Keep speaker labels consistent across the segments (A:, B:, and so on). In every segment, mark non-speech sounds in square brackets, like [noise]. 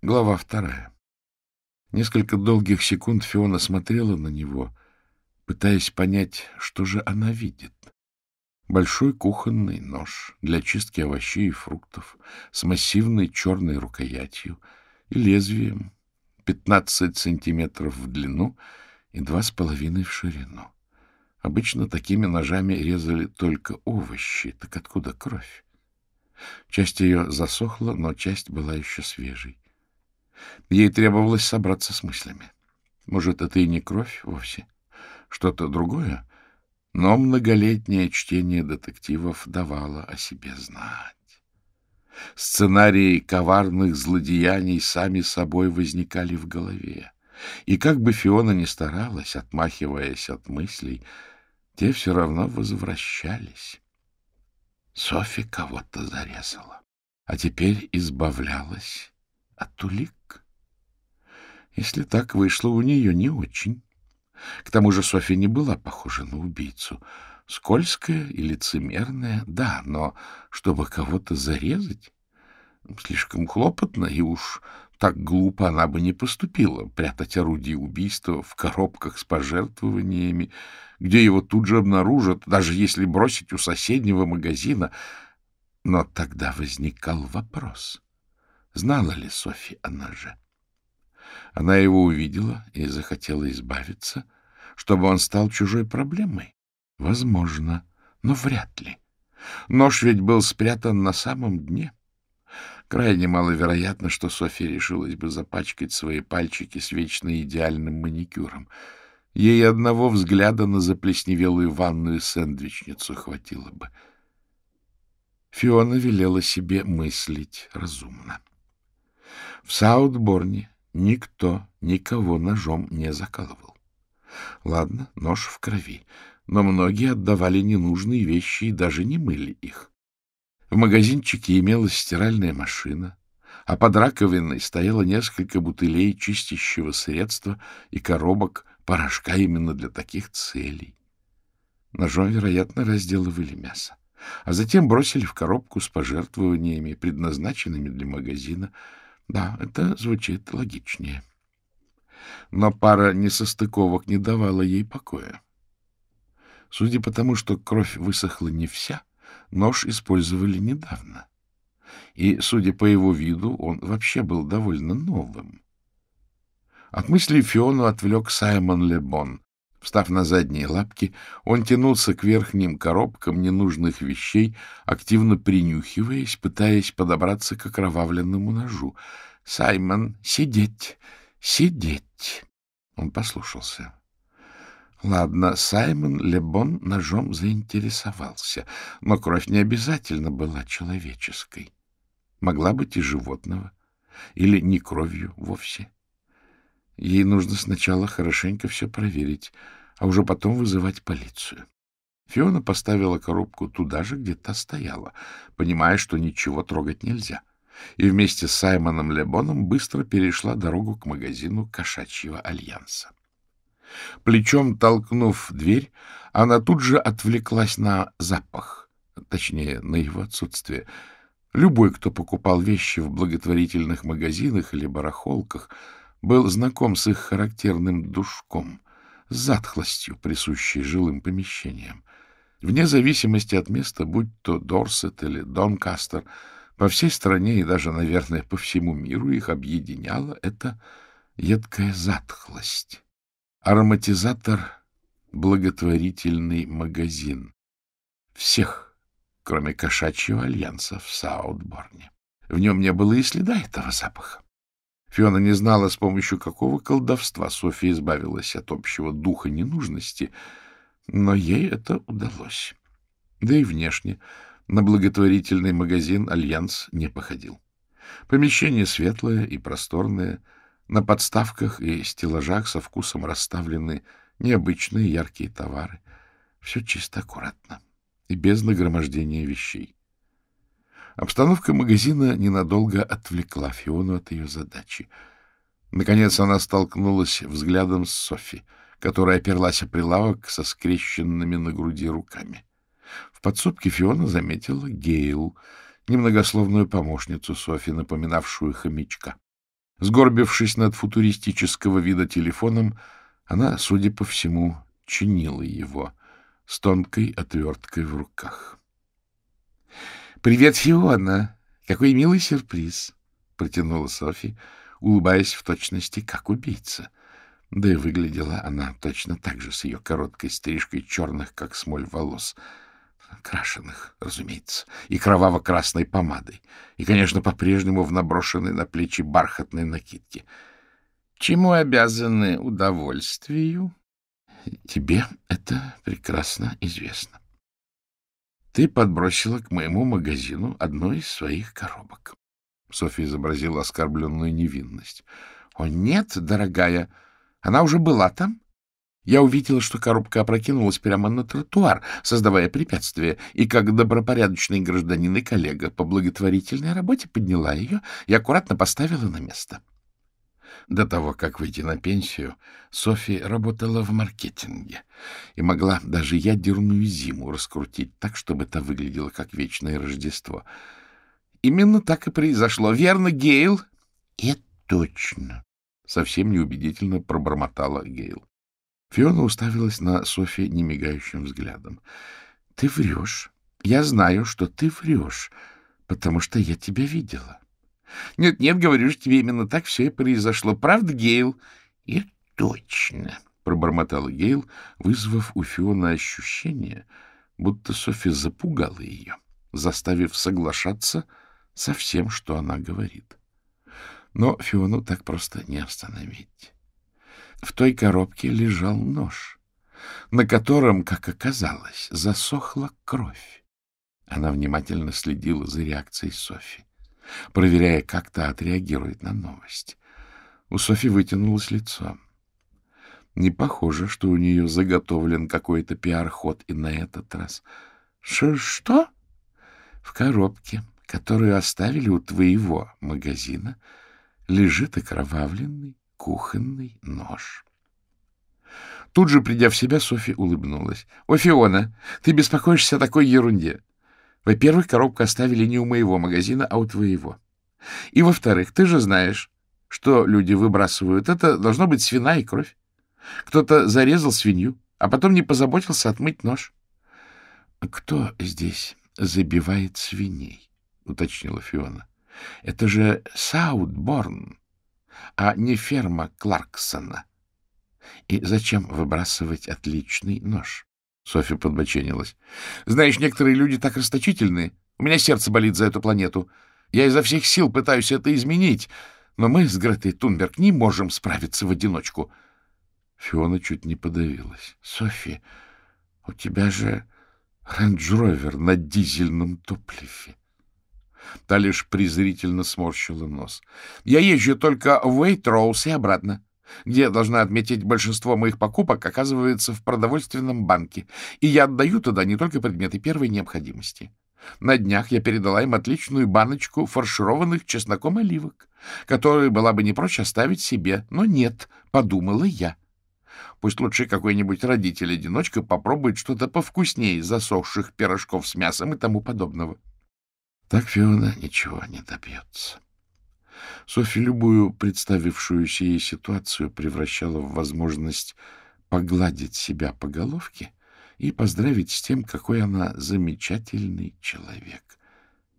A: Глава вторая. Несколько долгих секунд Фиона смотрела на него, пытаясь понять, что же она видит. Большой кухонный нож для чистки овощей и фруктов с массивной черной рукоятью и лезвием 15 сантиметров в длину и два с половиной в ширину. Обычно такими ножами резали только овощи, так откуда кровь? Часть ее засохла, но часть была еще свежей. Ей требовалось собраться с мыслями. Может, это и не кровь вовсе, что-то другое? Но многолетнее чтение детективов давало о себе знать. Сценарии коварных злодеяний сами собой возникали в голове. И как бы Фиона ни старалась, отмахиваясь от мыслей, те все равно возвращались. Софи кого-то зарезала, а теперь избавлялась от улик. Если так вышло, у нее не очень. К тому же Софья не была похожа на убийцу. Скользкая и лицемерная, да, но чтобы кого-то зарезать, слишком хлопотно, и уж так глупо она бы не поступила, прятать орудие убийства в коробках с пожертвованиями, где его тут же обнаружат, даже если бросить у соседнего магазина. Но тогда возникал вопрос — Знала ли Софи о ноже? Она его увидела и захотела избавиться, чтобы он стал чужой проблемой? Возможно, но вряд ли. Нож ведь был спрятан на самом дне. Крайне маловероятно, что Софья решилась бы запачкать свои пальчики с вечно идеальным маникюром. Ей одного взгляда на заплесневелую ванную сэндвичницу хватило бы. Фиона велела себе мыслить разумно. В Саутборне никто никого ножом не закалывал. Ладно, нож в крови, но многие отдавали ненужные вещи и даже не мыли их. В магазинчике имелась стиральная машина, а под раковиной стояло несколько бутылей чистящего средства и коробок порошка именно для таких целей. Ножом, вероятно, разделывали мясо, а затем бросили в коробку с пожертвованиями, предназначенными для магазина, да, это звучит логичнее. Но пара несостыковок не давала ей покоя. Судя по тому, что кровь высохла не вся, нож использовали недавно. И, судя по его виду, он вообще был довольно новым. От мысли Фиону отвлек Саймон Лебон, Встав на задние лапки, он тянулся к верхним коробкам ненужных вещей, активно принюхиваясь, пытаясь подобраться к окровавленному ножу. — Саймон, сидеть, сидеть! Он послушался. Ладно, Саймон Лебон ножом заинтересовался, но кровь не обязательно была человеческой. Могла быть и животного, или не кровью вовсе. — Ей нужно сначала хорошенько все проверить, а уже потом вызывать полицию. Фиона поставила коробку туда же, где та стояла, понимая, что ничего трогать нельзя, и вместе с Саймоном Лебоном быстро перешла дорогу к магазину кошачьего альянса. Плечом толкнув дверь, она тут же отвлеклась на запах, точнее, на его отсутствие. Любой, кто покупал вещи в благотворительных магазинах или барахолках, был знаком с их характерным душком, с затхлостью, присущей жилым помещениям. Вне зависимости от места, будь то Дорсет или Донкастер, по всей стране и даже, наверное, по всему миру их объединяла эта едкая затхлость. Ароматизатор — благотворительный магазин. Всех, кроме кошачьего альянса в Саутборне. В нем не было и следа этого запаха. Фиона не знала, с помощью какого колдовства Софья избавилась от общего духа ненужности, но ей это удалось. Да и внешне на благотворительный магазин «Альянс» не походил. Помещение светлое и просторное, на подставках и стеллажах со вкусом расставлены необычные яркие товары. Все чисто аккуратно и без нагромождения вещей. Обстановка магазина ненадолго отвлекла Фиону от ее задачи. Наконец она столкнулась взглядом с Софи, которая оперлась о прилавок со скрещенными на груди руками. В подсобке Фиона заметила Гейл, немногословную помощницу Софи, напоминавшую хомячка. Сгорбившись над футуристического вида телефоном, она, судя по всему, чинила его с тонкой отверткой в руках. — Привет, Фиона! Какой милый сюрприз! — протянула Софи, улыбаясь в точности, как убийца. Да и выглядела она точно так же, с ее короткой стрижкой черных, как смоль, волос — крашеных, разумеется, и кроваво-красной помадой, и, конечно, по-прежнему в наброшенной на плечи бархатной накидке. Чему обязаны удовольствию? Тебе это прекрасно известно. Ты подбросила к моему магазину одну из своих коробок. Софья изобразила оскорбленную невинность. — О, нет, дорогая, она уже была там я увидела, что коробка опрокинулась прямо на тротуар, создавая препятствие, и как добропорядочный гражданин и коллега по благотворительной работе подняла ее и аккуратно поставила на место. До того, как выйти на пенсию, Софи работала в маркетинге и могла даже ядерную зиму раскрутить так, чтобы это выглядело как вечное Рождество. Именно так и произошло. Верно, Гейл? — Это точно. Совсем неубедительно пробормотала Гейл. Фиона уставилась на Софи немигающим взглядом. — Ты врешь. Я знаю, что ты врешь, потому что я тебя видела. Нет, — Нет-нет, говорю же, тебе именно так все и произошло. Правда, Гейл? — И точно, — пробормотала Гейл, вызвав у Фиона ощущение, будто Софи запугала ее, заставив соглашаться со всем, что она говорит. Но Фиону так просто не остановить. В той коробке лежал нож, на котором, как оказалось, засохла кровь. Она внимательно следила за реакцией Софи, проверяя, как та отреагирует на новость. У Софи вытянулось лицо. Не похоже, что у нее заготовлен какой-то пиар-ход и на этот раз. — Что? — В коробке, которую оставили у твоего магазина, лежит окровавленный кухонный нож. Тут же, придя в себя, Софья улыбнулась. — О, Фиона, ты беспокоишься о такой ерунде. Во-первых, коробку оставили не у моего магазина, а у твоего. И, во-вторых, ты же знаешь, что люди выбрасывают. Это должно быть свина и кровь. Кто-то зарезал свинью, а потом не позаботился отмыть нож. — Кто здесь забивает свиней? — уточнила Фиона. — Это же Саутборн а не ферма Кларксона. И зачем выбрасывать отличный нож? Софья подбоченилась. Знаешь, некоторые люди так расточительны. У меня сердце болит за эту планету. Я изо всех сил пытаюсь это изменить, но мы с Гретой Тунберг не можем справиться в одиночку. Фиона чуть не подавилась. — Софья, у тебя же рейндж-ровер на дизельном топливе. Та лишь презрительно сморщила нос. — Я езжу только в Уэйтроуз и обратно, где, должна отметить, большинство моих покупок оказывается в продовольственном банке, и я отдаю туда не только предметы первой необходимости. На днях я передала им отличную баночку фаршированных чесноком оливок, которые была бы не прочь оставить себе, но нет, подумала я. Пусть лучше какой-нибудь родитель-одиночка попробует что-то повкуснее засохших пирожков с мясом и тому подобного. Так Фиона ничего не добьется. Софья любую представившуюся ей ситуацию превращала в возможность погладить себя по головке и поздравить с тем, какой она замечательный человек,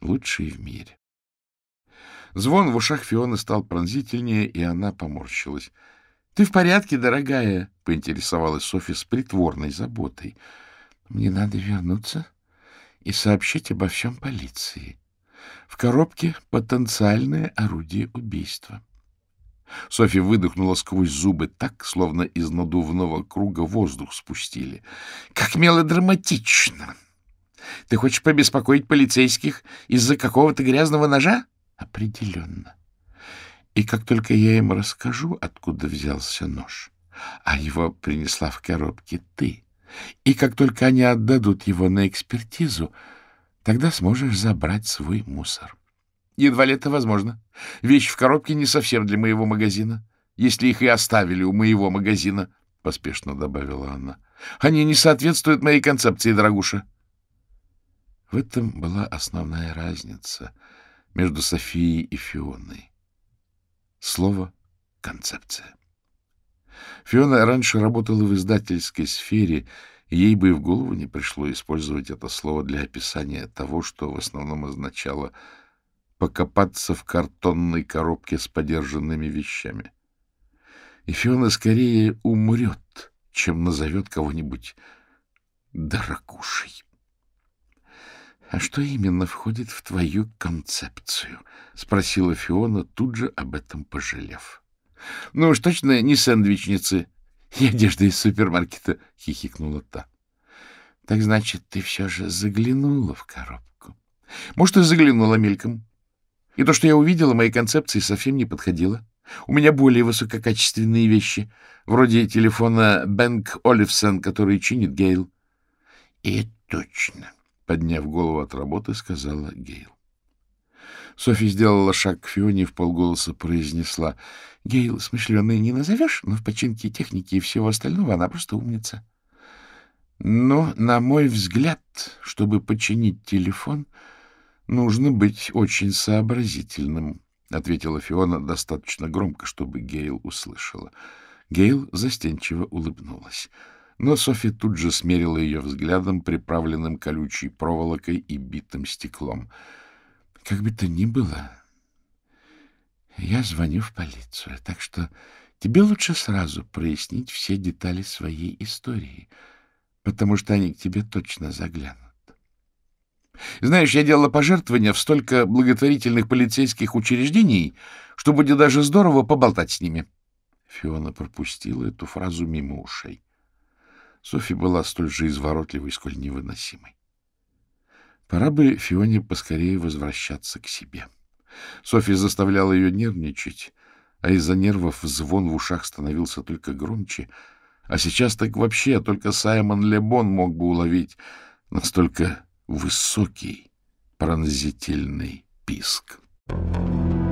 A: лучший в мире. Звон в ушах Фионы стал пронзительнее, и она поморщилась. — Ты в порядке, дорогая? — поинтересовалась Софья с притворной заботой. — Мне надо вернуться и сообщить обо всем полиции. В коробке потенциальное орудие убийства. Софья выдохнула сквозь зубы так, словно из надувного круга воздух спустили. — Как мелодраматично! Ты хочешь побеспокоить полицейских из-за какого-то грязного ножа? — Определенно. И как только я им расскажу, откуда взялся нож, а его принесла в коробке ты, и как только они отдадут его на экспертизу, тогда сможешь забрать свой мусор. Едва ли это возможно. Вещь в коробке не совсем для моего магазина, если их и оставили у моего магазина, — поспешно добавила она. Они не соответствуют моей концепции, дорогуша. В этом была основная разница между Софией и Фионой. Слово «концепция». Фиона раньше работала в издательской сфере, ей бы и в голову не пришло использовать это слово для описания того, что в основном означало покопаться в картонной коробке с подержанными вещами. И Фиона скорее умрет, чем назовет кого-нибудь дорогушей. — А что именно входит в твою концепцию? — спросила Фиона, тут же об этом пожалев. — Ну уж точно не сэндвичницы [laughs] и одежда из супермаркета, — хихикнула та. — Так значит, ты все же заглянула в коробку? — Может, и заглянула мельком. И то, что я увидела, моей концепции совсем не подходило. У меня более высококачественные вещи, вроде телефона Бэнк Оливсон, который чинит Гейл. — И точно, — подняв голову от работы, сказала Гейл. Софи сделала шаг к Фионе и в полголоса произнесла. — Гейл смышленый не назовешь, но в починке техники и всего остального она просто умница. — Но, на мой взгляд, чтобы починить телефон, нужно быть очень сообразительным, — ответила Фиона достаточно громко, чтобы Гейл услышала. Гейл застенчиво улыбнулась. Но Софи тут же смерила ее взглядом, приправленным колючей проволокой и битым стеклом — как бы то ни было, я звоню в полицию, так что тебе лучше сразу прояснить все детали своей истории, потому что они к тебе точно заглянут. Знаешь, я делала пожертвования в столько благотворительных полицейских учреждений, что будет даже здорово поболтать с ними. Фиона пропустила эту фразу мимо ушей. Софи была столь же изворотливой, сколь невыносимой. Пора бы Фионе поскорее возвращаться к себе. Софья заставляла ее нервничать, а из-за нервов звон в ушах становился только громче. А сейчас так вообще только Саймон Лебон мог бы уловить настолько высокий пронзительный писк. Thank you.